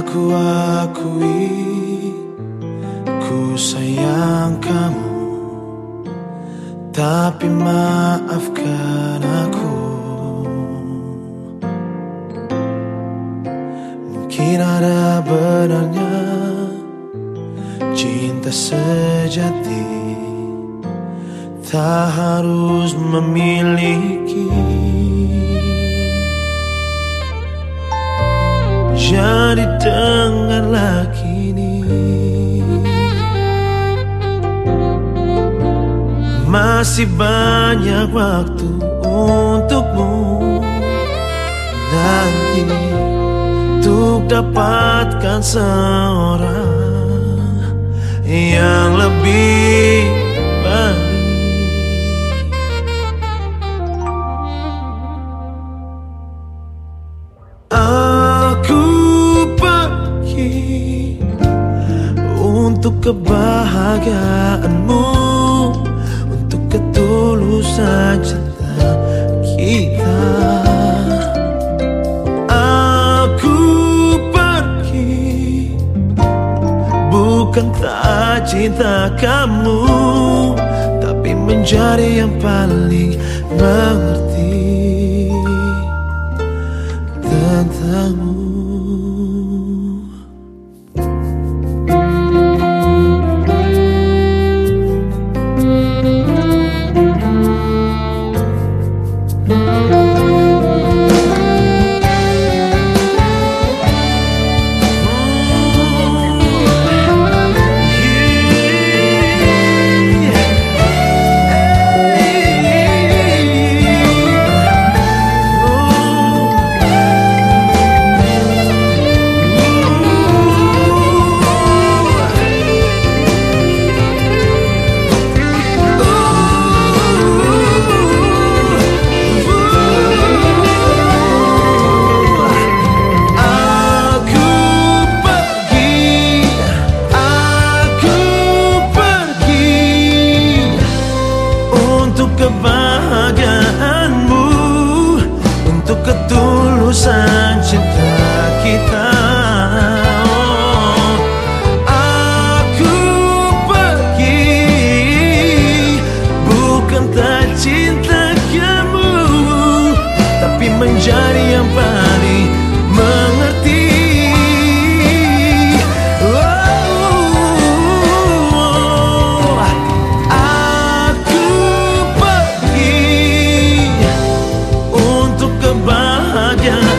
Aku akui Ku sayang kamu. Tapi maafkan aku. Mungkin ada benarnya Cinta sejati. Tak harus memiliki Jadi dengarlah kini Masih banyak waktu untukmu. Nanti Untuk dapatkan seorang kebahagiaanmu. Untuk ketulusan cinta kita. Aku pergi. Bukan tak cinta kamu Tapi menjadi yang paling mengerti Tentangmu kebahagiaanmu. Untuk ketulusan cinta you